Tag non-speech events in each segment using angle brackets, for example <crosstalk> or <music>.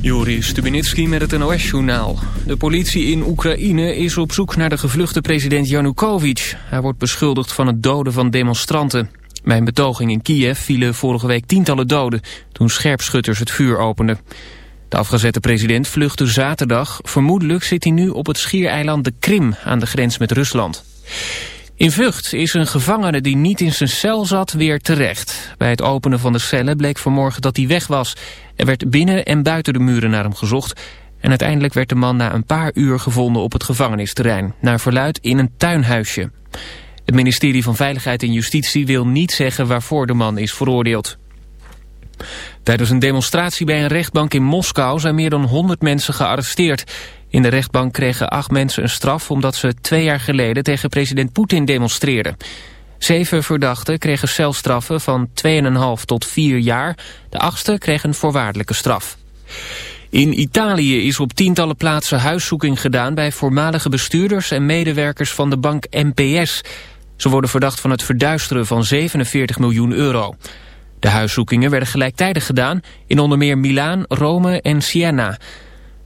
Juri Stubinitsky met het NOS-journaal. De politie in Oekraïne is op zoek naar de gevluchte president Yanukovych. Hij wordt beschuldigd van het doden van demonstranten. Bij een betoging in Kiev vielen vorige week tientallen doden... toen scherpschutters het vuur openden. De afgezette president vluchtte zaterdag. Vermoedelijk zit hij nu op het schiereiland de Krim aan de grens met Rusland. In Vught is een gevangene die niet in zijn cel zat weer terecht. Bij het openen van de cellen bleek vanmorgen dat hij weg was. Er werd binnen en buiten de muren naar hem gezocht... en uiteindelijk werd de man na een paar uur gevonden op het gevangenisterrein... naar verluid in een tuinhuisje. Het ministerie van Veiligheid en Justitie wil niet zeggen waarvoor de man is veroordeeld. Tijdens een demonstratie bij een rechtbank in Moskou zijn meer dan 100 mensen gearresteerd. In de rechtbank kregen acht mensen een straf omdat ze twee jaar geleden tegen president Poetin demonstreerden. Zeven verdachten kregen celstraffen van 2,5 tot 4 jaar. De achtste kreeg een voorwaardelijke straf. In Italië is op tientallen plaatsen huiszoeking gedaan bij voormalige bestuurders en medewerkers van de bank NPS. Ze worden verdacht van het verduisteren van 47 miljoen euro. De huiszoekingen werden gelijktijdig gedaan in onder meer Milaan, Rome en Siena.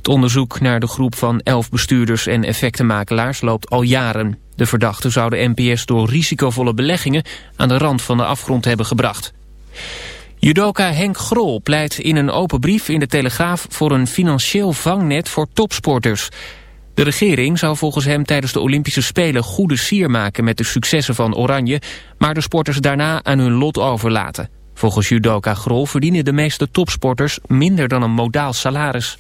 Het onderzoek naar de groep van elf bestuurders en effectenmakelaars loopt al jaren. De verdachten zouden NPS door risicovolle beleggingen aan de rand van de afgrond hebben gebracht. Judoka Henk Grol pleit in een open brief in de Telegraaf voor een financieel vangnet voor topsporters. De regering zou volgens hem tijdens de Olympische Spelen goede sier maken met de successen van Oranje, maar de sporters daarna aan hun lot overlaten. Volgens judoka Grol verdienen de meeste topsporters minder dan een modaal salaris.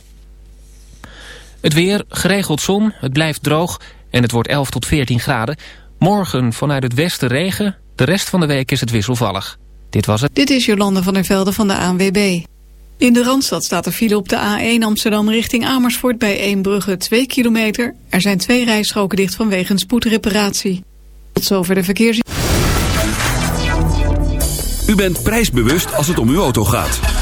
Het weer, geregeld zon, het blijft droog en het wordt 11 tot 14 graden. Morgen vanuit het westen regen, de rest van de week is het wisselvallig. Dit was het. Dit is Jolande van der Velde van de ANWB. In de Randstad staat er file op de A1 Amsterdam richting Amersfoort bij Eembrugge 2 kilometer. Er zijn twee rijstroken dicht vanwege een spoedreparatie. Tot zover de verkeers... U bent prijsbewust als het om uw auto gaat.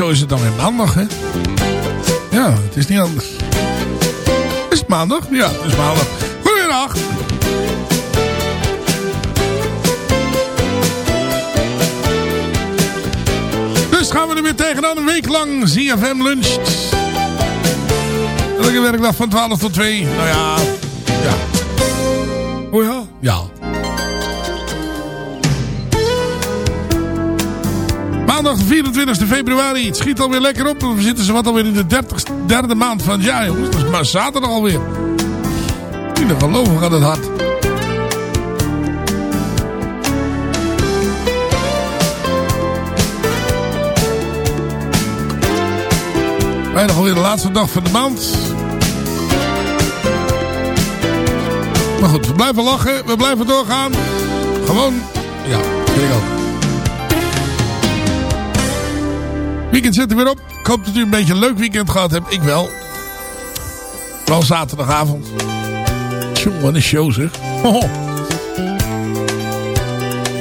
Zo is het dan weer maandag, hè. Ja, het is niet anders. Is het maandag? Ja, het is maandag. Goedendag. Dus gaan we er weer tegenaan. Een week lang ZFM luncht. Elke werkdag van 12 tot 2. Nou ja, ja. Oh ja? Maandag de 24 februari. Het schiet alweer lekker op. We zitten ze wat alweer in de 30, derde maand van het jaar, jongens. Dat is maar zaterdag alweer. Niet te geloven gaat het hard. Bijna alweer de laatste dag van de maand. Maar goed, we blijven lachen. We blijven doorgaan. Gewoon, ja, vind ik ook. Weekend zit er weer op. Ik hoop dat u een beetje een leuk weekend gehad hebt. Ik wel. Vooral zaterdagavond. Wat een show zeg. Hoho.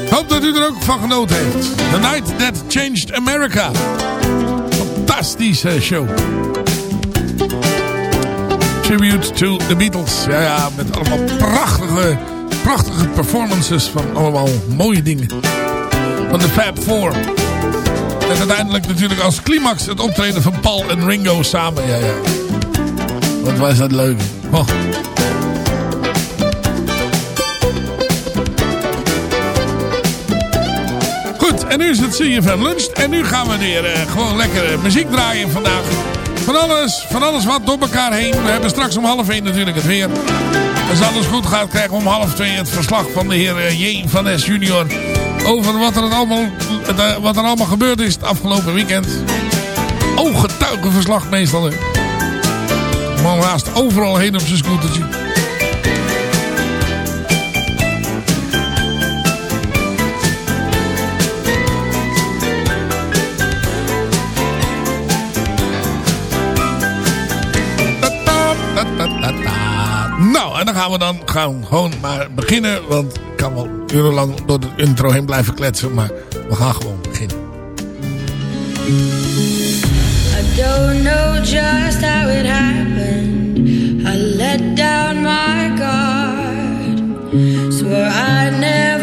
Hoop dat u er ook van genoten heeft. The Night That Changed America. Fantastische show. Tribute to the Beatles. Ja, ja, met allemaal prachtige, prachtige performances van allemaal mooie dingen. Van de Fab Four. En uiteindelijk natuurlijk als climax het optreden van Paul en Ringo samen. Ja, ja. Wat was dat leuk. Oh. Goed, en nu is het CFM Lunch. En nu gaan we weer uh, gewoon lekker uh, muziek draaien vandaag. Van alles, van alles wat door elkaar heen. We hebben straks om half één natuurlijk het weer. Als alles goed gaat krijgen we om half twee het verslag van de heer uh, J. van S. junior. Over wat er, allemaal, wat er allemaal gebeurd is het afgelopen weekend. Ooggetuigenverslag meestal. Hè. Man haast overal heen op zijn scootertje. Nou, en dan gaan we dan gaan gewoon maar beginnen. Want kan wel urenlang door de intro heen blijven kletsen. Maar we gaan gewoon beginnen. I don't know just how it happened. I let down my guard. Swore I'd never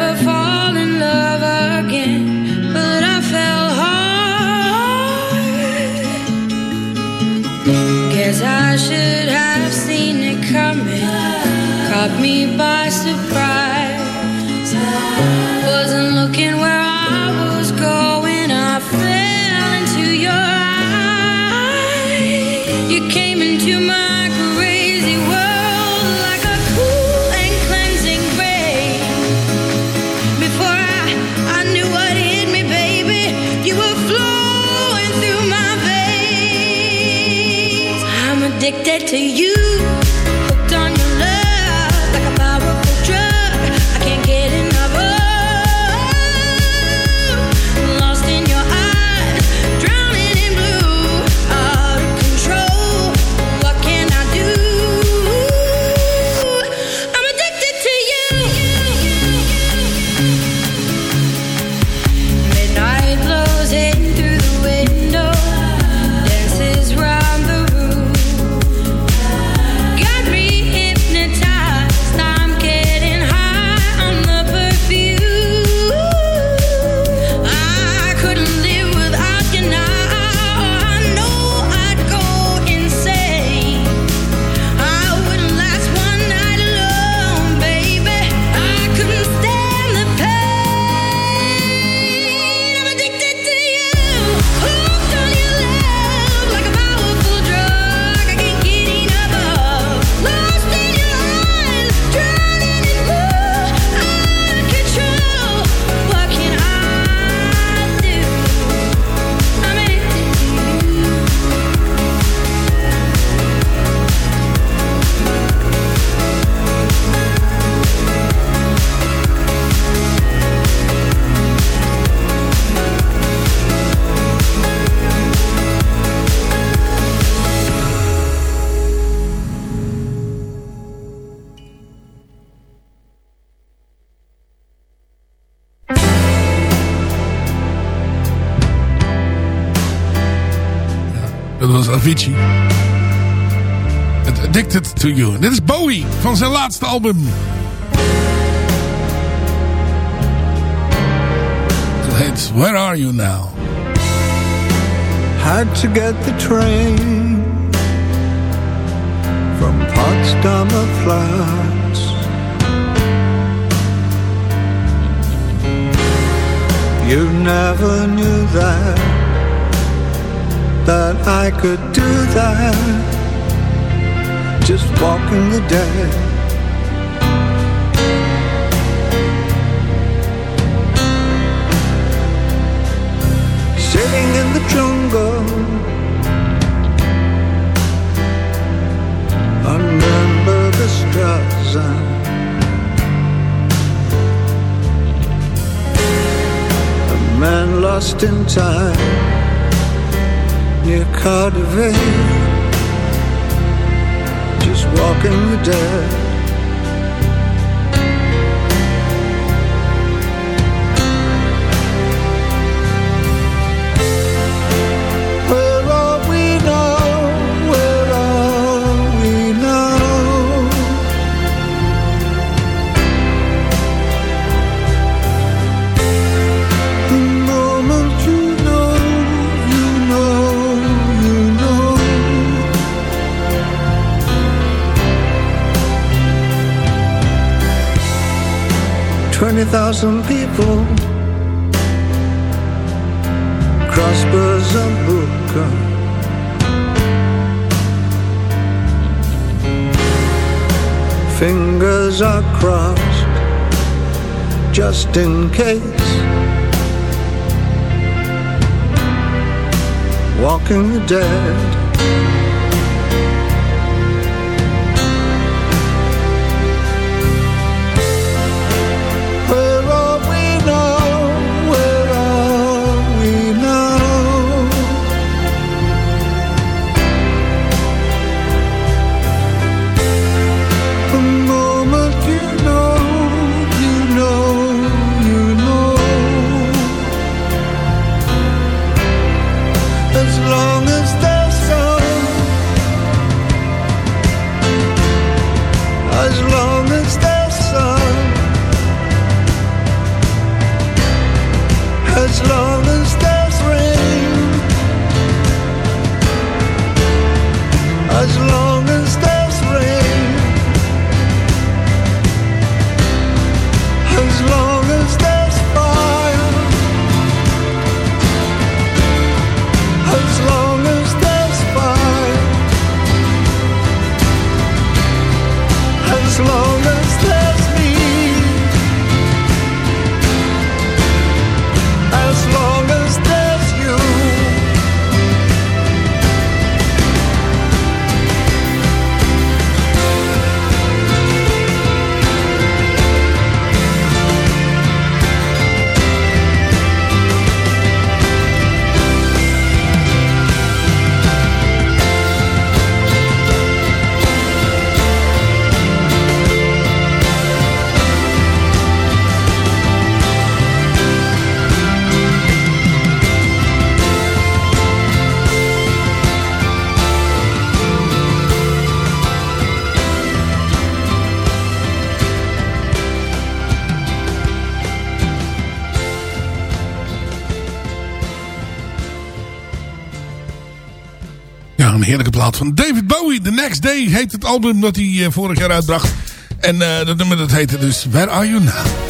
Avicii. Addicted to You. Dit is Bowie van zijn laatste album. Het heet Where Are You Now? Had to get the train from Potsdamer Platz. You never knew that that I could do that. Just walking the dead. Sitting in the jungle under Bergerstrasse. A man lost in time near Cardiff, just walking the dead. 20,000 people. Crossbows are broken. Fingers are crossed Just in case. Walking the dead. Heerlijke plaat van David Bowie. The Next Day heet het album dat hij eh, vorig jaar uitbracht. En eh, dat nummer dat heette dus Where Are You Now?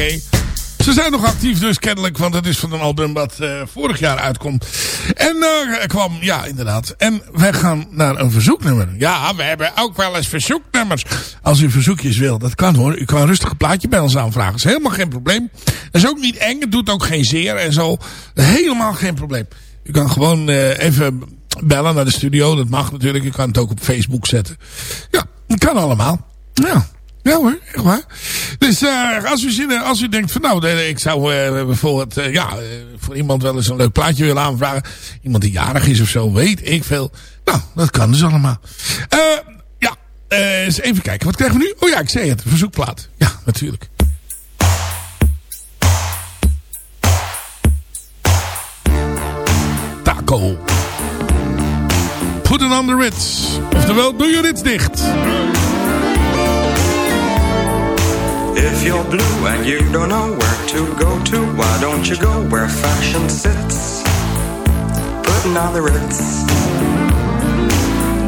Ze zijn nog actief dus kennelijk, want het is van een album wat eh, vorig jaar uitkomt. En eh kwam, ja inderdaad. En wij gaan naar een verzoeknummer. Ja, we hebben ook wel eens verzoeknummers. Als u verzoekjes wil, dat kan hoor. U kan rustig een plaatje bij ons aanvragen. Is helemaal geen probleem. Dat is ook niet eng, het doet ook geen zeer en zo. Helemaal geen probleem. U kan gewoon eh, even bellen naar de studio. Dat mag natuurlijk. U kan het ook op Facebook zetten. Ja, dat kan allemaal. Ja. Ja hoor, echt waar. Dus uh, als, u als u denkt van nou, ik zou bijvoorbeeld uh, ja, voor iemand wel eens een leuk plaatje willen aanvragen. Iemand die jarig is of zo, weet ik veel. Nou, dat kan dus allemaal. ja, eens even kijken. Wat krijgen we nu? Oh ja, ik zei het, verzoekplaat. Ja, natuurlijk. Taco. Put it on the Ritz. Oftewel, doe je rits dicht. If you're blue and you don't know where to go to, why don't you go where fashion sits? Putting on the ritz.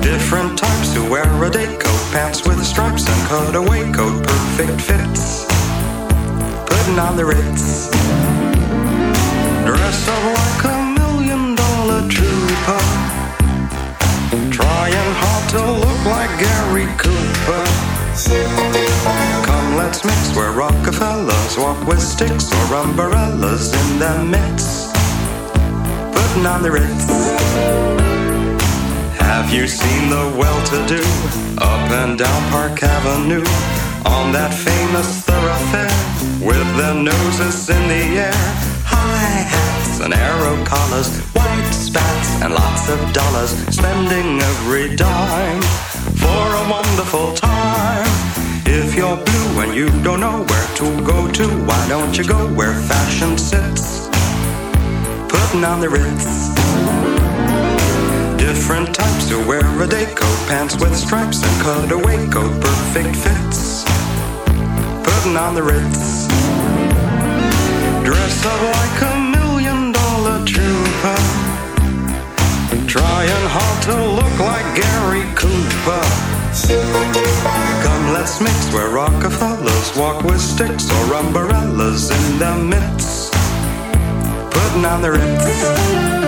Different types who wear a day coat, pants with stripes and cutaway coat, perfect fits. Putting on the ritz. Dress up like a million dollar trooper. Trying hard to look like Gary Cooper. Let's mix where Rockefellers walk with sticks or umbrellas in their midst. Putting on the ritz. Have you seen the well-to-do up and down Park Avenue on that famous thoroughfare with their noses in the air? High hats and arrow collars, white spats and lots of dollars, spending every dime for a wonderful time. If you're blue and you don't know where to go to, why don't you go where fashion sits? Putting on the ritz. Different types who wear a day coat, pants with stripes and cutaway coat, perfect fits. Putting on the ritz. Dress up like a million dollar trooper. Trying hard to look like Gary Cooper. Let's mix where Rockefellers walk with sticks or umbrellas in their midst. Putting on the ritz.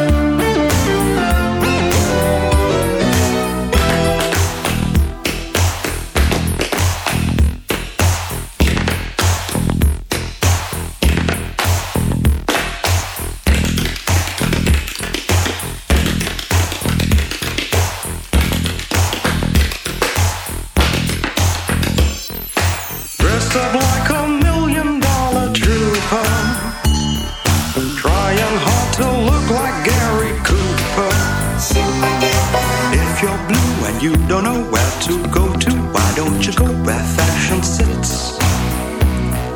Why you go where fashion sits?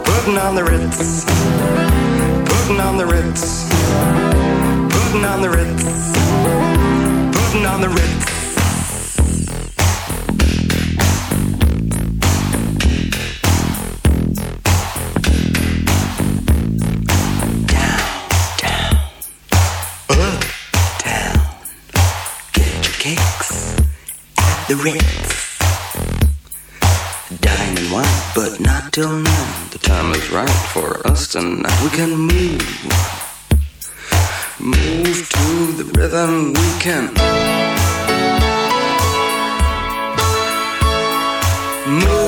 Putting on the Ritz. Putting on the Ritz. Putting on the Ritz. Putting on the Ritz. The Ritz. But not till now. The time is right for us tonight. We can move, move to the rhythm. We can move,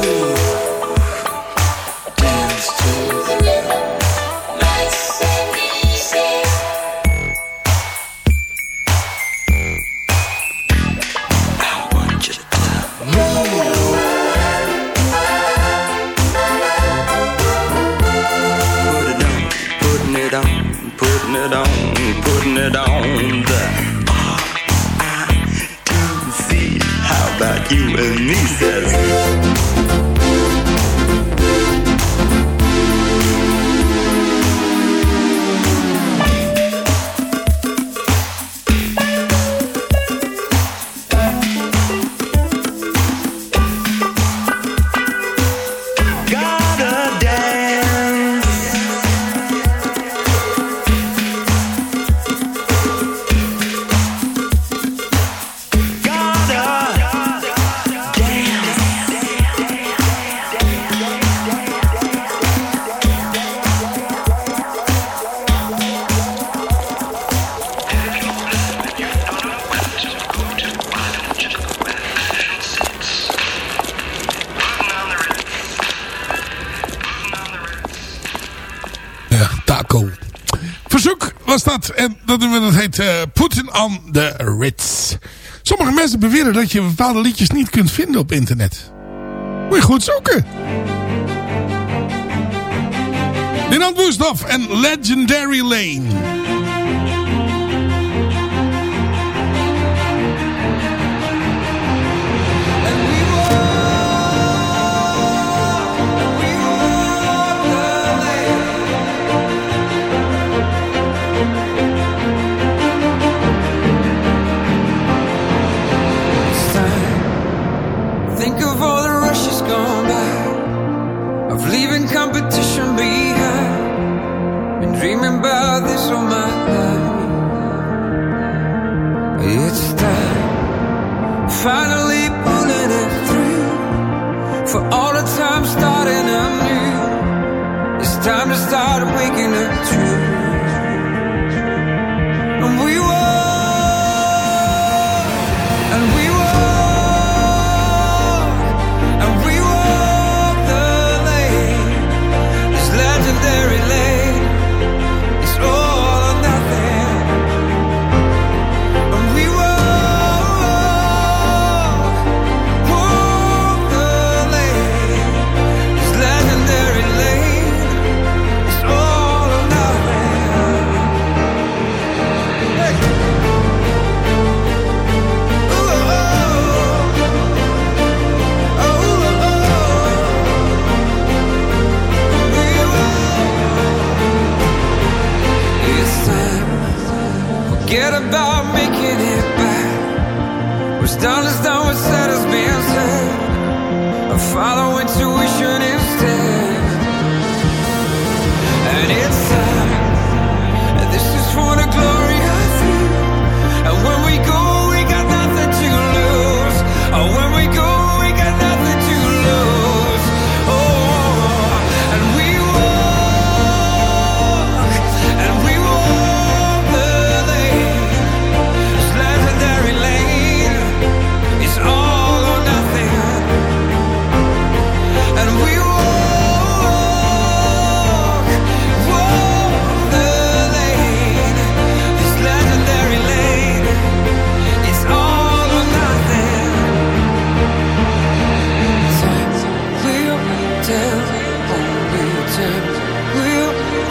putting it on, putting it on. The R-I-T-C. How about you and me, says. Van de Ritz. Sommige mensen beweren dat je bepaalde liedjes niet kunt vinden op internet. Moet je goed zoeken. Dinant Woesthof en Legendary Lane. finally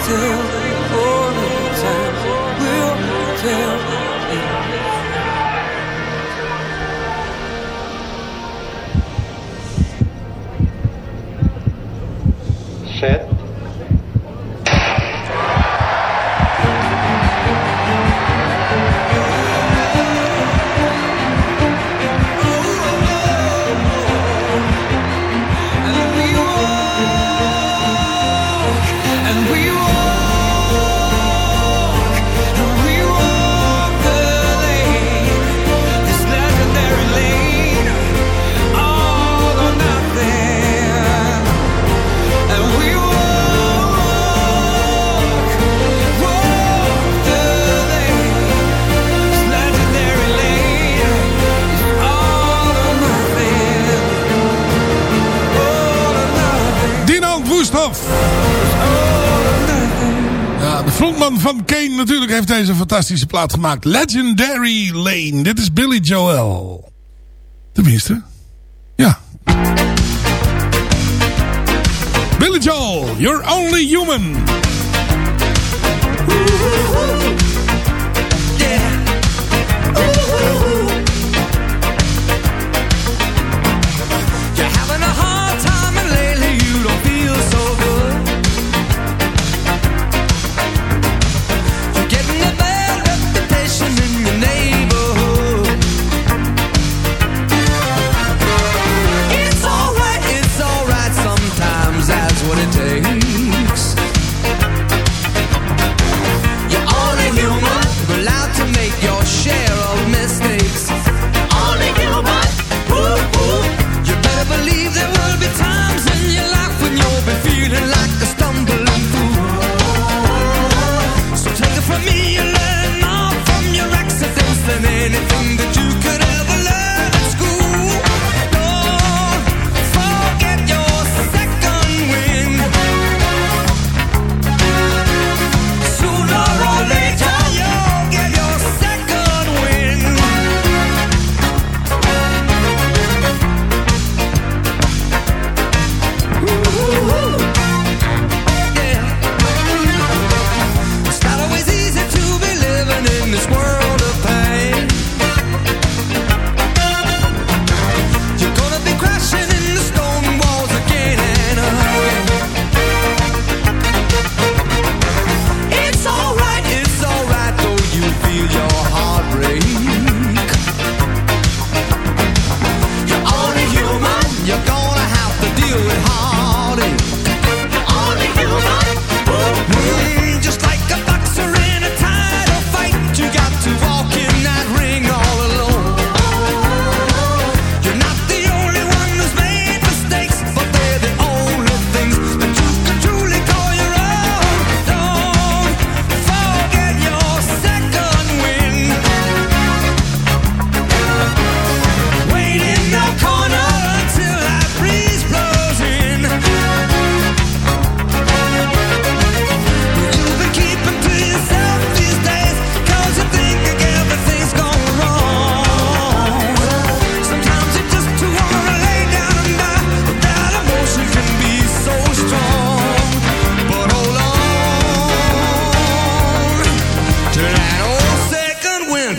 still heeft deze fantastische plaat gemaakt. Legendary Lane. Dit is Billy Joel. Tenminste. Ja. Billy Joel, you're only human.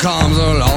comes along.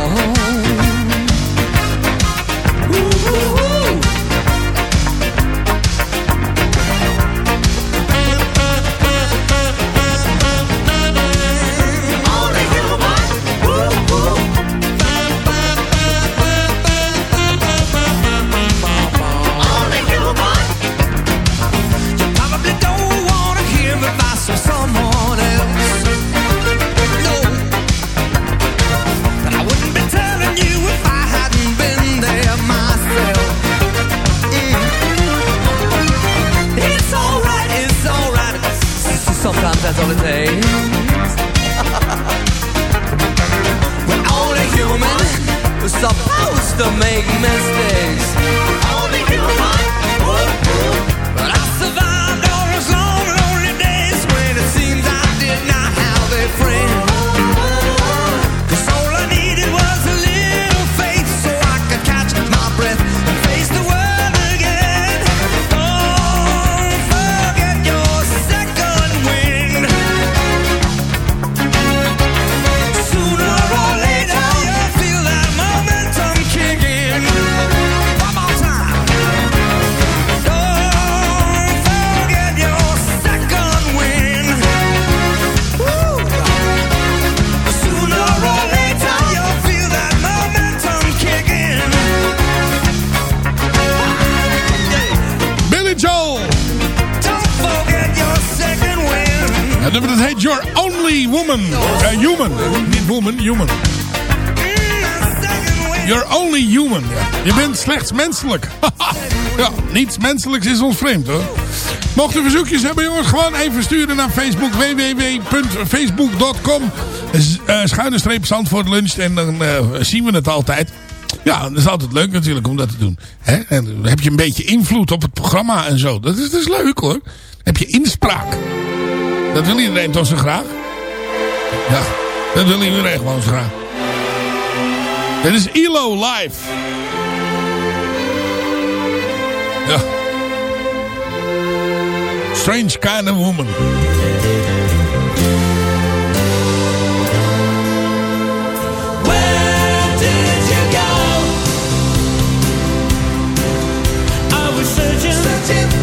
Je bent slechts menselijk. <laughs> ja, niets menselijks is ons vreemd hoor. Mocht u verzoekjes hebben jongens, gewoon even sturen naar Facebook. www.facebook.com eh, Schuine-streep Zandvoort Lunch. En dan eh, zien we het altijd. Ja, dat is altijd leuk natuurlijk om dat te doen. Hè? En heb je een beetje invloed op het programma en zo. Dat is, dat is leuk hoor. Heb je inspraak. Dat wil iedereen toch zo graag? Ja, dat wil iedereen gewoon zo graag. Dit is ILO Live. Ja. Strange Kind of Woman. searching, searching.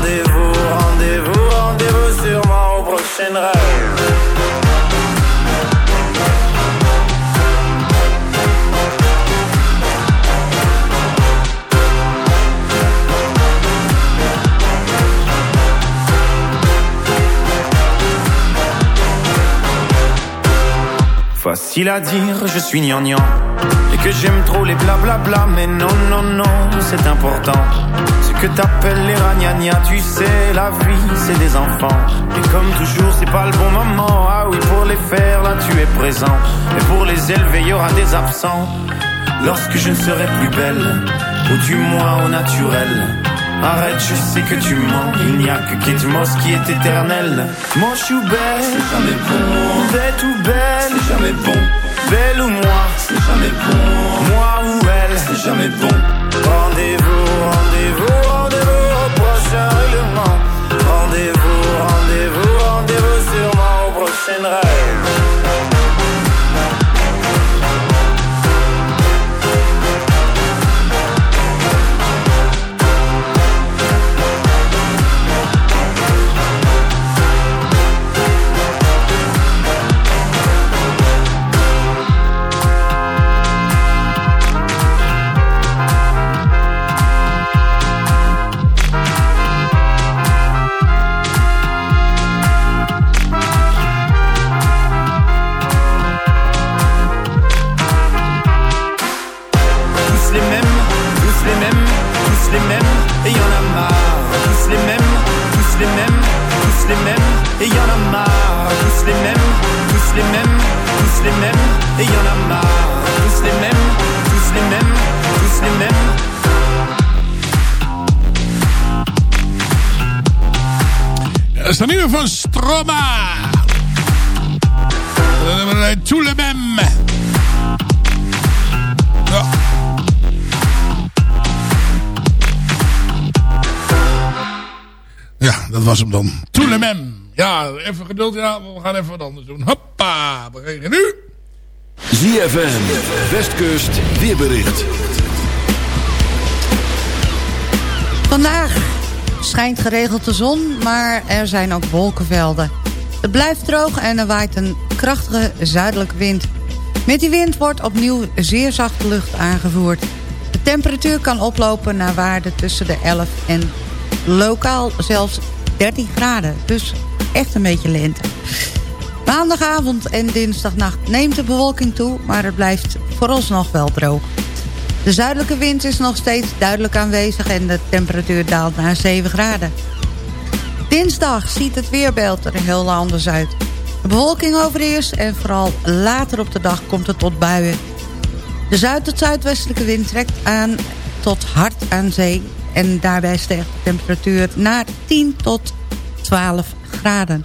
Rendez-vous, rendez-vous, rendez-vous sûrement au prochain rêve. Facile à dire, je suis gnangnan Et que j'aime trop les blablabla Mais non, non, non, c'est important que t'appelles les ragnagnas Tu sais, la vie, c'est des enfants Et comme toujours, c'est pas le bon moment Ah oui, pour les faire, là, tu es présent Et pour les élever, y aura des absents Lorsque je ne serai plus belle Ou du moins au naturel Arrête, je sais que tu mens. Il n'y a que Kate Moss qui est éternelle. Moi, je suis belle, c'est jamais bon. Bête ou belle, c'est jamais bon. Belle ou moi, c'est jamais bon. Moi ou elle, c'est jamais bon. Rendez-vous, rendez-vous, rendez-vous au prochain règlement. Rendez-vous, rendez-vous, rendez-vous sûrement au prochain rêve. Et y en a marre. Tous les mêmes, tous les mêmes, tous les mêmes, et y en a marre. Tous les mêmes, tous les mêmes, tous les mêmes. Dat is de Stroma. Hebben we Tout le même. Ja. Dat was hem dan. Tout le même. Ja, even geduld. Ja, we gaan even wat anders doen. Hoppa, we beginnen nu. ZFM, Westkust, weerbericht. Vandaag schijnt geregeld de zon, maar er zijn ook wolkenvelden. Het blijft droog en er waait een krachtige zuidelijke wind. Met die wind wordt opnieuw zeer zachte lucht aangevoerd. De temperatuur kan oplopen naar waarden tussen de 11 en lokaal zelfs 13 graden. Dus echt een beetje lente. Maandagavond en dinsdagnacht neemt de bewolking toe... maar het blijft vooralsnog wel droog. De zuidelijke wind is nog steeds duidelijk aanwezig... en de temperatuur daalt naar 7 graden. Dinsdag ziet het weerbeeld er heel anders uit. De bewolking overheerst en vooral later op de dag komt het tot buien. De zuid- tot zuidwestelijke wind trekt aan tot hard aan zee... en daarbij stijgt de temperatuur naar 10 tot 12 graden.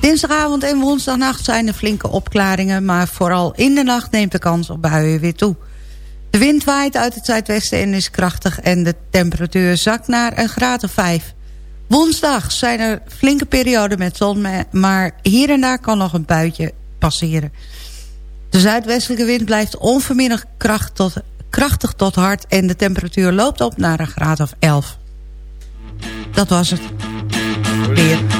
Dinsdagavond en woensdagnacht zijn er flinke opklaringen... maar vooral in de nacht neemt de kans op buien weer toe. De wind waait uit het zuidwesten en is krachtig... en de temperatuur zakt naar een graad of 5. Woensdag zijn er flinke perioden met zon... maar hier en daar kan nog een buitje passeren. De zuidwestelijke wind blijft onverminderd tot, krachtig tot hard... en de temperatuur loopt op naar een graad of 11. Dat was het. Weer.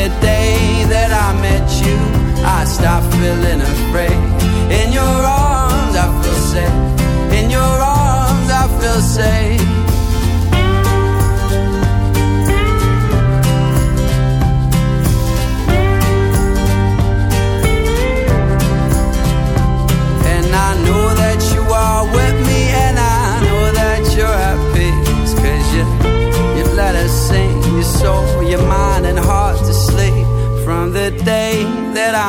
The day that I met you, I stopped feeling afraid.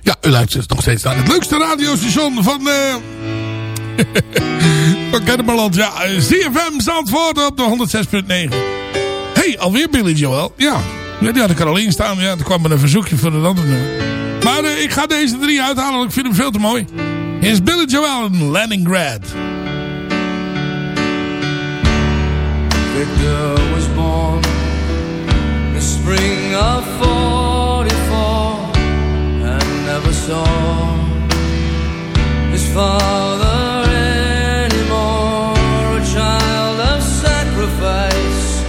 Ja, u luistert nog steeds naar het leukste radiostation van... eh <laughs> van Kennemerland. Ja, ZFM Zandvoort op de 106.9. hey, alweer Billy Joel. Ja, Ja, die had ik er staan. Ja, er kwam er een verzoekje voor een ander nummer. Maar uh, ik ga deze drie uithalen, want ik vind hem veel te mooi. Hier is Billy Joel en Leningrad. Victor was born in the spring of 44 and never saw his father anymore. A child of sacrifice,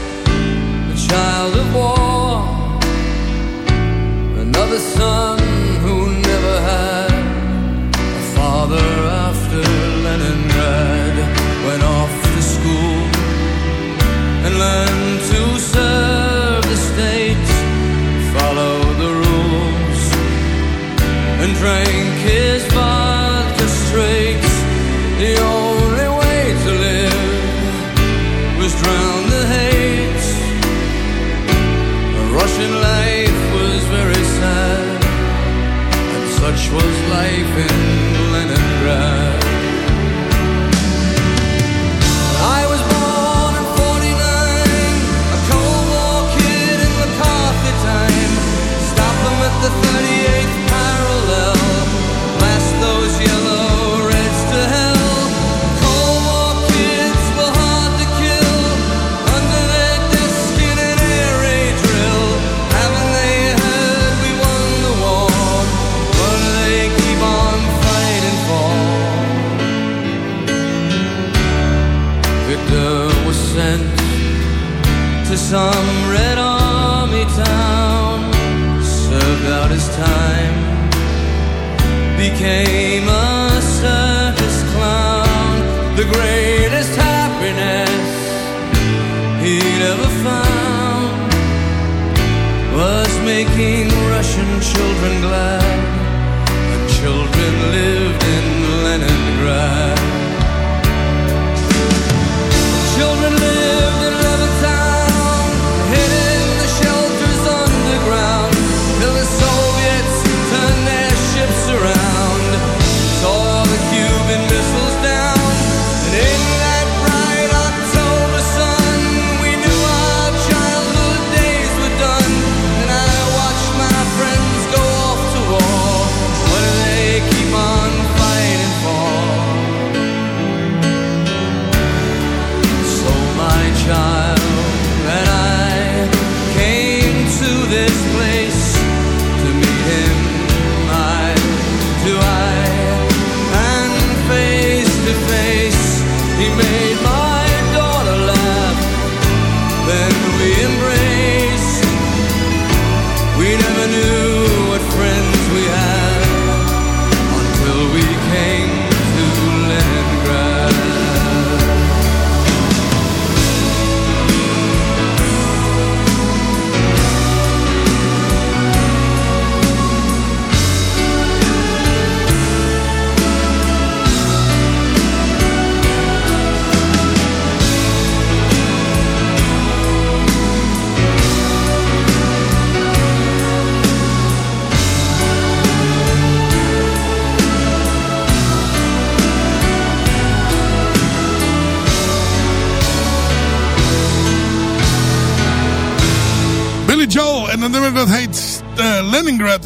a child of war, another son. was life in some red army town, served out his time, became a circus clown, the greatest happiness he'd ever found was making Russian children glad. The children lived in Leningrad.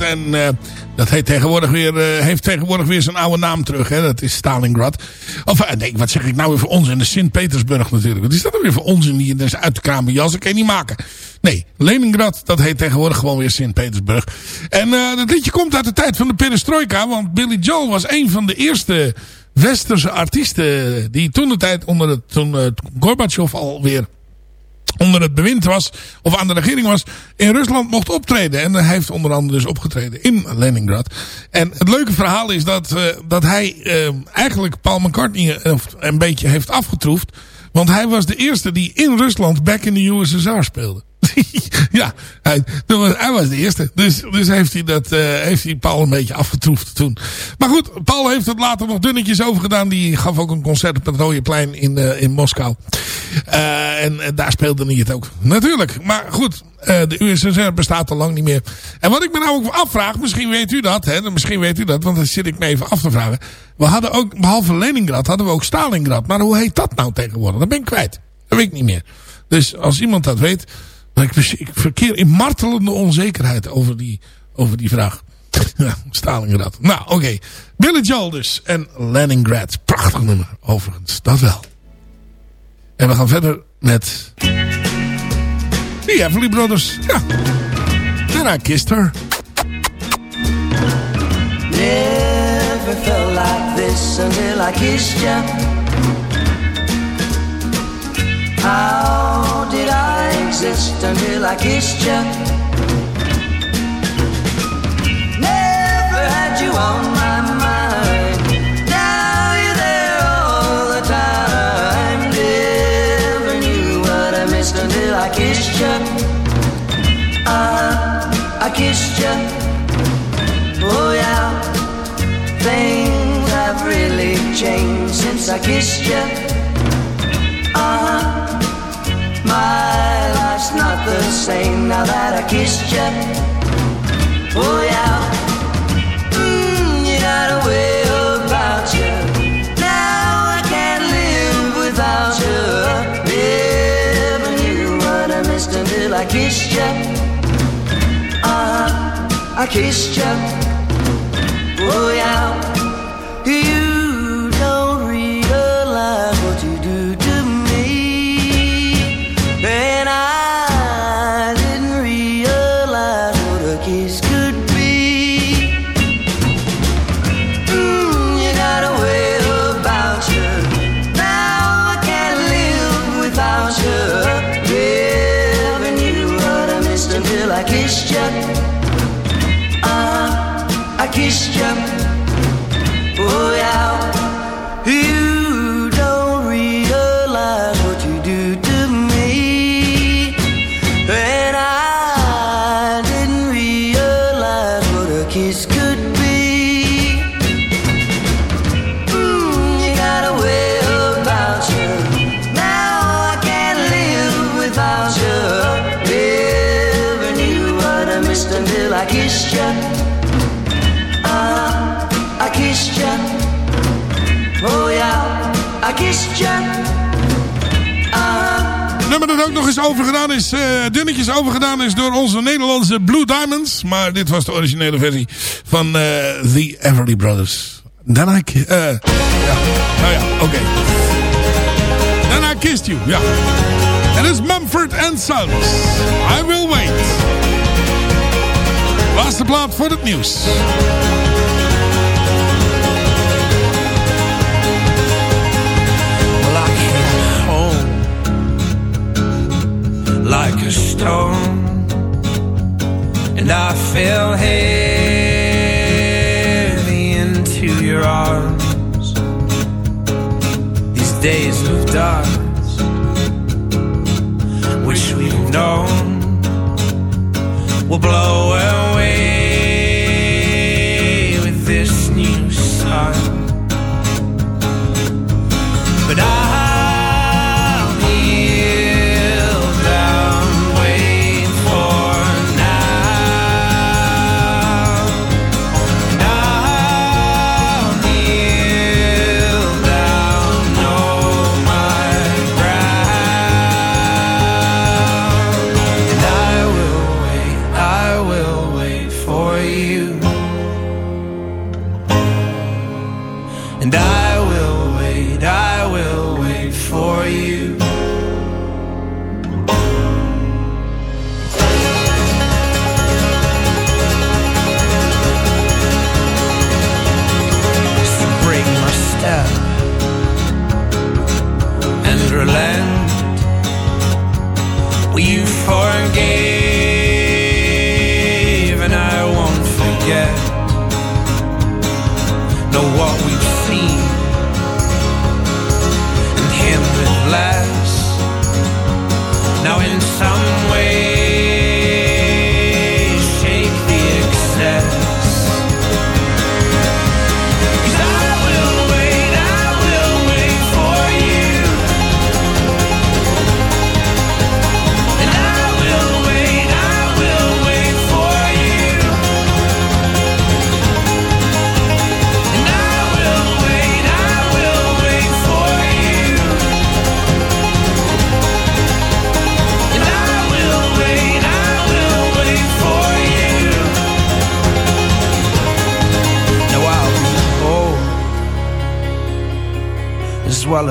En eh, dat heet tegenwoordig weer, eh, heeft tegenwoordig weer zijn oude naam terug. Hè? Dat is Stalingrad. Of eh, nee, wat zeg ik nou weer voor onzin? De Sint-Petersburg natuurlijk. Wat is dat weer voor onzin die je dus uit de kramen jas? Dat kan je niet maken. Nee, Leningrad, dat heet tegenwoordig gewoon weer Sint-Petersburg. En dat liedje komt uit de tijd van de perestroika. Want Billy Joel was een van de eerste westerse artiesten... die toen de tijd onder het, toen Gorbachev alweer onder het bewind was, of aan de regering was, in Rusland mocht optreden. En hij heeft onder andere dus opgetreden in Leningrad. En het leuke verhaal is dat, uh, dat hij uh, eigenlijk Paul McCartney uh, een beetje heeft afgetroefd. Want hij was de eerste die in Rusland Back in the USSR speelde. <laughs> ja, hij, was de eerste. Dus, dus heeft, hij dat, uh, heeft hij Paul een beetje afgetroefd toen. Maar goed, Paul heeft het later nog dunnetjes overgedaan. Die gaf ook een concert op het Rode Plein in, uh, in Moskou. En, en daar speelde hij het ook. Natuurlijk. Maar goed, de USSR bestaat al lang niet meer. En wat ik me nou ook afvraag, misschien weet u dat. Hè, misschien weet u dat, want dan zit ik me even af te vragen. We hadden ook, behalve Leningrad, hadden we ook Stalingrad. Maar hoe heet dat nou tegenwoordig? Dat ben ik kwijt. Dat weet ik niet meer. Dus als iemand dat weet... Ik, ik verkeer in martelende onzekerheid over die, over die vraag. <laughs> Ja, Stalingrad. Nou, oké. Okay. Billy Joel dus. En Leningrad. Prachtig nummer, overigens. Dat wel. En we gaan verder met... Die Everly Brothers. Ja. And I kissed her. Never felt like this until I kissed you. How did I exist until I kissed you? Never had you on my mind. Now you're there all the time. What I missed until I kissed you. Uh, I kissed you. Oh yeah, things have really changed since I kissed you. The same now that I kissed you. Oh yeah, mm, you got a way about you. Now I can't live without you. Never knew what I missed until I kissed you. Uh, I kissed you. Oh yeah, ook nog eens overgedaan is, eh, dunnetjes overgedaan is door onze Nederlandse Blue Diamonds. Maar dit was de originele versie van eh, The Everly Brothers. Then ik. Uh, eh, ja. Nou ja, oké. Then I Kissed You, ja. En is Mumford and Sons. I Will Wait. Laatste plaat voor het nieuws. like a stone, and I fell heavy into your arms. These days of darkness, wish we'd known, will blow away. oh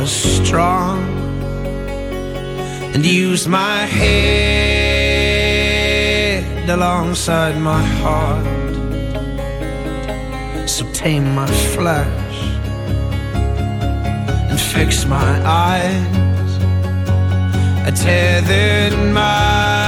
was strong and used my head alongside my heart. So tame my flesh and fix my eyes. I tethered my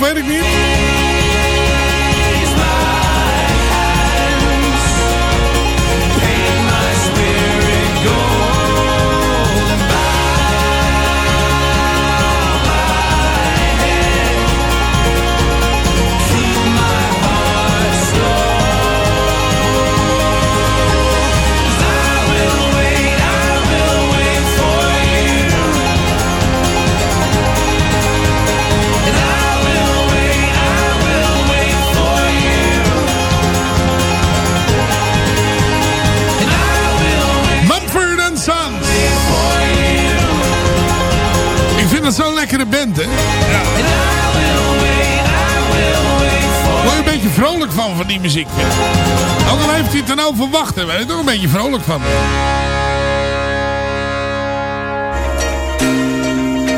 weet ik niet.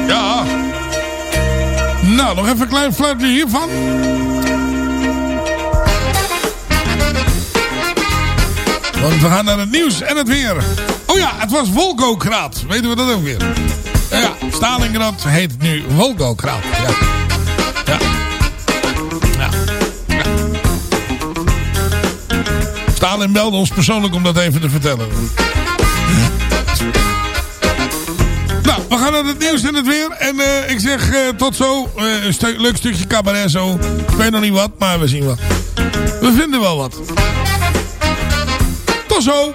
Ja. Nou, nog even een klein fluitje hiervan. Want we gaan naar het nieuws en het weer. Oh ja, het was Volgograd. Weten we dat ook weer? Ja, Stalingrad heet nu Volgograd. Ja. Ja. Stalin belde ons persoonlijk om dat even te vertellen. Nou, we gaan naar het nieuws en het weer. En eh, ik zeg eh, tot zo. Eh, een leuk stukje cabaret zo. Ik weet nog niet wat, maar we zien wat. We vinden wel wat. Tot zo.